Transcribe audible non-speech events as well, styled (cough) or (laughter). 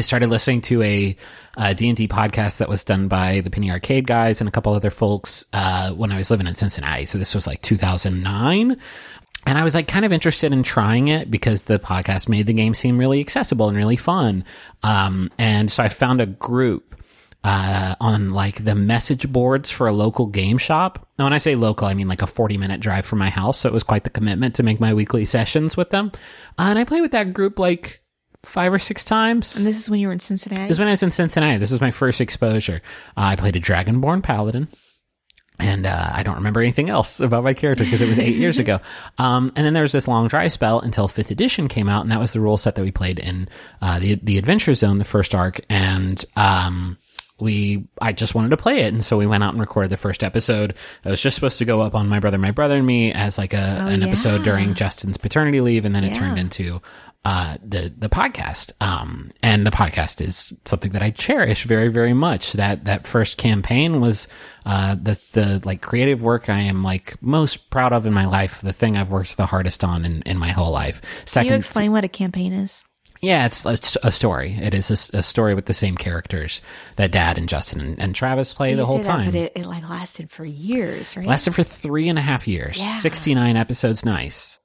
I started listening to a uh, D&D podcast that was done by the Penny Arcade guys and a couple other folks uh, when I was living in Cincinnati. So this was like 2009. And I was like kind of interested in trying it because the podcast made the game seem really accessible and really fun. Um, and so I found a group uh, on like the message boards for a local game shop. Now, when I say local, I mean like a 40 minute drive from my house. So it was quite the commitment to make my weekly sessions with them. Uh, and I played with that group like five or six times. And this is when you were in Cincinnati. This is when I was in Cincinnati. This was my first exposure. Uh, I played a Dragonborn Paladin. And uh, I don't remember anything else about my character because it was eight years ago. (laughs) Um, and then there was this long dry spell until fifth edition came out, and that was the rule set that we played in uh, the the Adventure Zone, the first arc. And um, we I just wanted to play it, and so we went out and recorded the first episode. It was just supposed to go up on my brother, my brother and me as like a Oh, an episode during Justin's paternity leave, and then it Yeah. turned into uh, the the podcast. Um, and the podcast is something that I cherish very very much. That that first campaign was uh, the the like creative work I am like most proud of in my life. The thing I've worked the hardest on in, in my whole life. Can Second, you explain what a campaign is? Yeah, it's, a story. It is a story with the same characters that Dad and Justin and, and Travis play the whole that, time. but it, it like lasted for years, right? Lasted for three and a half years. Yeah. 69 episodes. Nice.